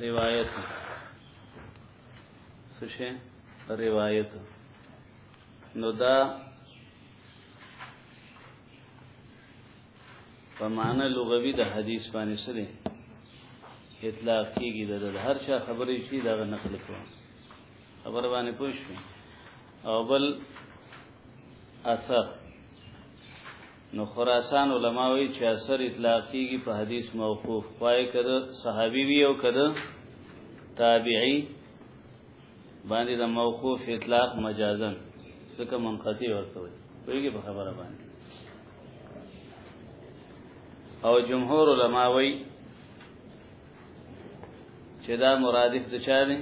روایت سشه روایت نو دا په معنا لغوي د حدیث باندې سره اطلاق کیږي د هر چا خبرې شي دا نقل کوي خبر باندې پوښتنه او بل اثر نو خراسان علما وی چې اثر اطلاق کیږي په حدیث موقوف پای کده صحابي وی او کده تابعی باندې د موقوف اطلاق مجازن ځکه منقطع ورته وي ویږي په خبره باندې او جمهور علما وی چې دا مرادف د چا دی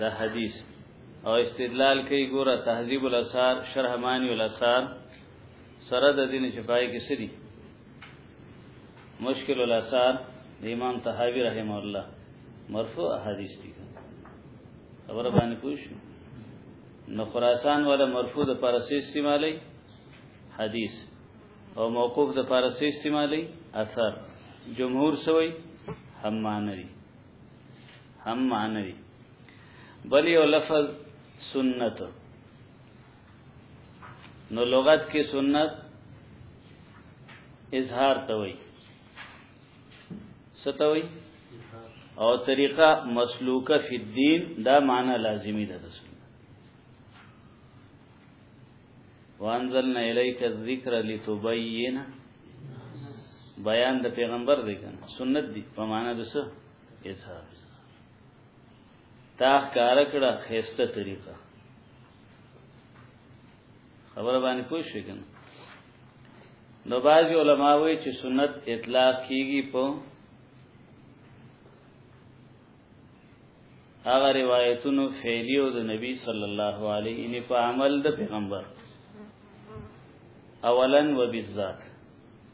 د حدیث او استدلال کوي ګوره تهذیب الاثار شرح معنی الاثار سره د دین چې پای کې سری مشکل الاثار د امام طحاوی رحم الله مرفوع احادیث دي خبره باندې پوښ نو خراسان ولا مرفوع د پارسی استعمالي حدیث او موقوف د پارسی استعمالي اثر جمهور سوی هم معنی هم معنی بل یو لفظ سنت نو لغت کې سنت اظهار ته وایي ستوي او طریقه مسلوکه فی الدین دا معنی لازمی ده رسول وانزلنا الیک الذکر لتبین بیان د پیغمبر دی کنه سنت دی په معنی د څه اظهار تا ښکار کړه خسته طریقه خبره باندې پوه شئ کنه نو باج علماء وی چې سنت اطلاق کیږي په هغه روایتونو فعلی او د نبی صلی الله علیه ان په عمل د پیغمبر اولن و بالذات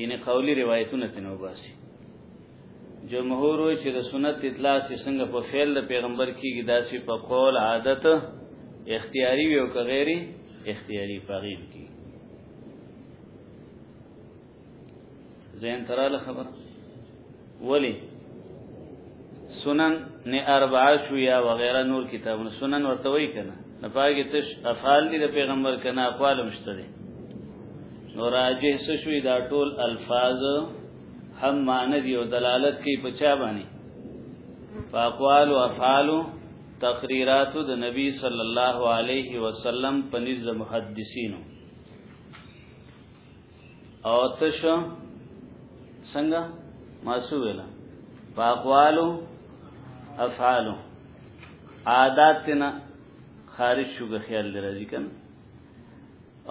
یعنی قولی روایتونه تنو باسي جمهور وی چې د سنت اطلاق چې څنګه په فعل د پیغمبر کېږي داسې په قول عادت اختیاري وي او که غیري اختیاري فقیر کی زین تراله خبره ولی سنن نه اربعه شو یا وغیرہ نور کتابونه سنن ورته وای کنه نه پاګه تش افعال دي د پیغمبر کنه اقوال مشته دي نو راجه څه شوې دا ټول الفاظ هم معنی دی او دلالت کوي په چا باندې فاقوال او افعال تقریرات د نبی صلی الله علیه وسلم پنځ محدثینو او تش څنګه ماسو ویلا پاکوالو افعالو عادات تینا خارج شو که خیال دی راځي کنه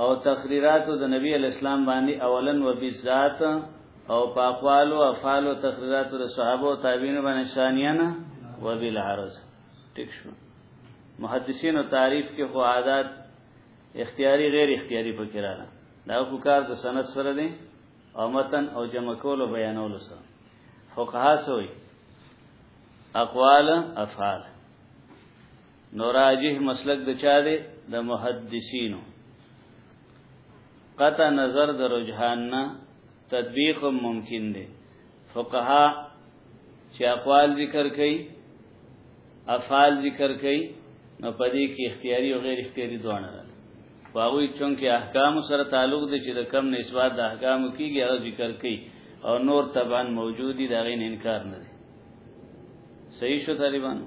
او تقریرات د نبی علی اسلام باندې اولن و بالذات او پاکوال او افعال او تقریرات د صحابه او تابعین باندې ثانیانا و بالعرض ټیک شو محدثین او تعریف کې خو عادت اختیاري غیر اختیاري پکې رااله دا خو کار د سند سره دی او متن او جمع کول او بیانول سره فقها سوی اقوال افعال نوراجه مسلک د چا دی د محدثینو قطع نظر د رجحان نه تطبیق ممکن دی فقها چې اقوال ذکر کړي افعال ذکر کړي نو پدې کې اختیاري او غیر اختیاري دوه نه واغوی چونکه احکام سره تعلق دي چې د کم نسبت د احکام کیږي هغه ذکر کړي او نور طبعا موجودی دا غین انکار نه دي صحیح شو طالبان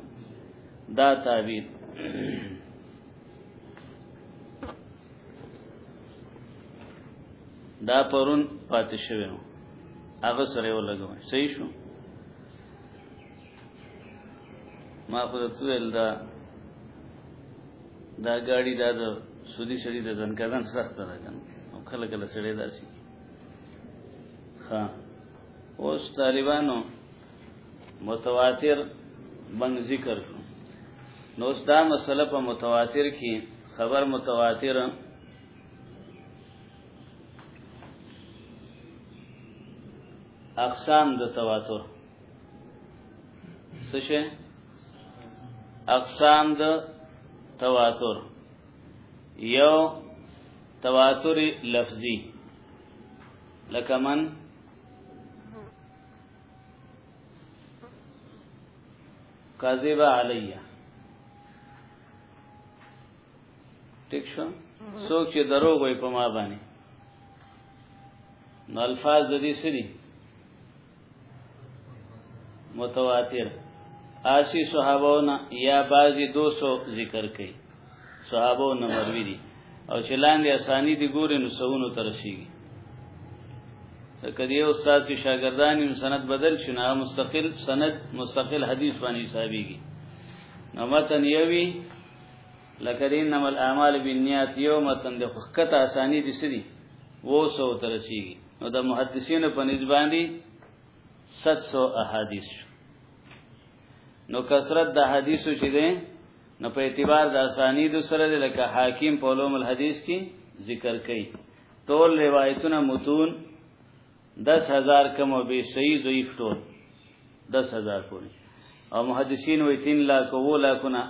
دا تعبیر دا پرون پاتې شوی هغه سره یو لګو صحیح شو ما خو د تویل دا دا ګاډي دا د سودی سړي د ځن کدن سخت ده کنه او کله کله سړي داسي ها اوس طالبانو متواتر بنګ ذکر کړو نو اوس دا مسله په متواتر کې خبر متواتر اقسام د تواتر څه شي اقسام د تواتر یو تواتر لفظي لکه من کاذب علیه ټیک شو څوک چې دروغ وي په ما باندې نو الفاظ د دې سری متواتر آسی صحابونا یا بعضی دو سو ذکر کئی صحابونا مروی دی او چې لاندې اسانی دی ګورې نو سونو ترسیږي کدی یو استاد چې شاګردان یې سند بدل شنه مستقل سند مستقل حدیث باندې حسابيږي نو متن یوي لکه دین نمل اعمال بنیات یو متن د خکت اسانی دي سری وو سو ترسیږي نو د محدثینو په نسبت باندې 700 احادیث نو کثرت د حدیثو چې ده نو په اعتبار د اسانید سره د لکه حاکم په علوم الحدیث کې ذکر کړي ټول روایتونه متون دس هزار کم او بی صحیح ضعیف ټول دس هزار پوری او محدثین وی تین لاک و لاکونا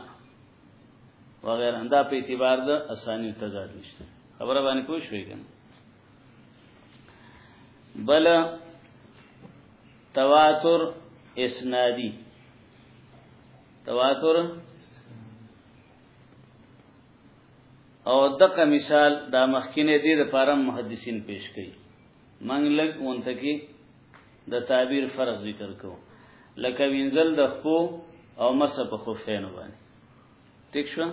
وغیره دا په اعتبار د اسانی تضاد نشته خبره باندې پوه شوې کنه بل تواتر اسنادی تواتر او دغه مثال دا مخکینه دي د پاره محدثین پیش کړي من لګ منتکی د تعبیر فرق ذکر کو لکه وینزل د خپو او مسه په خفین باندې ټیک شو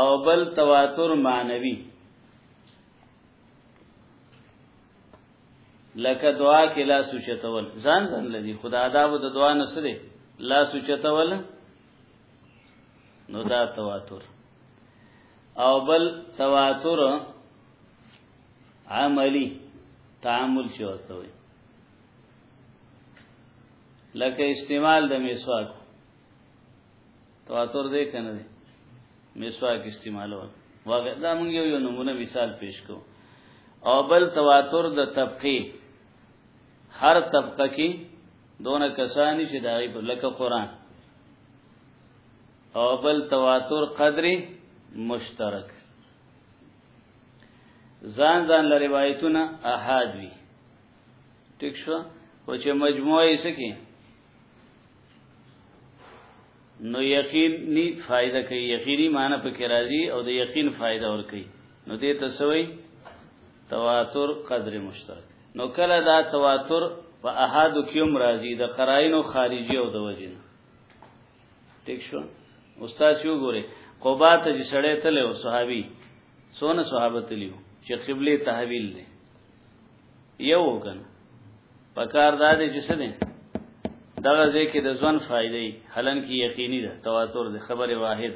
او بل تواتر معنوي لکه دعا کې لا سوچتول ځان ځان لدی خدا آداب د دعا نسره لا سوچتول نو دا تواتر او بل تواتر عملی تعامل چې ورته وي لکه استعمال د میسواک تواتر دې کنه دې میسواک استعمال وغه دا موږ یو نمونه مثال پیش کو او بل تواتر د طبقه هر طبقه کې دونه کسانی چې دای په لکه قران او بل تواتر قدر مشترک ځان ځان له روایتونه احاد وی ټیک شو او چې مجموعه یې سکی نو یقیني فائدہ کوي یقیني معنی پکې راځي او د یقین فائدہ ور کوي نو دې تسوي تواتر قدر مشترک نو کله دا تواتر په احادو کیوم راځي د قرائنو خارجي او د وجنه ټیک شو استاد یو ګوره قبا ته چې سړی تل او صحابي سونه صحابه تلیو چې قبله تحویل نه یو وکړ پکار دا دې چې څه دې دغه ځکه د ځوان فائدې حلن کې یقیني ده تواتر ده خبره واحد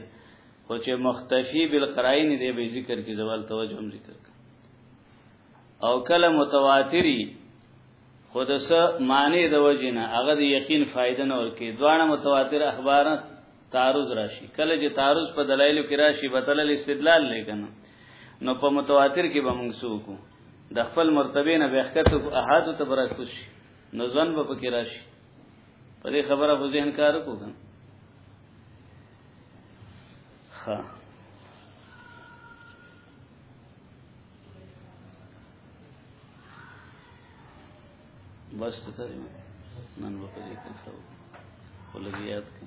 خو چې مختفی بالقرائن دې به ذکر کې زوال توجه هم ذکر او کله متواتری خود سه معنی د وجنه هغه د یقین فائدہ نه ورکي دواړه متواتر اخبار تعارض راشي کله چې تعارض په دلایلو کې راشي بتل الاستدلال لیکنه نو په متواتر کې به موږ سوکو د خپل مرتبه نه بهکته کو احاد ته برات کوش نو ځن به پکې راشي په دې خبره په ذهن کار کوم ها بس ته نن په دې کې خو ولګیات کې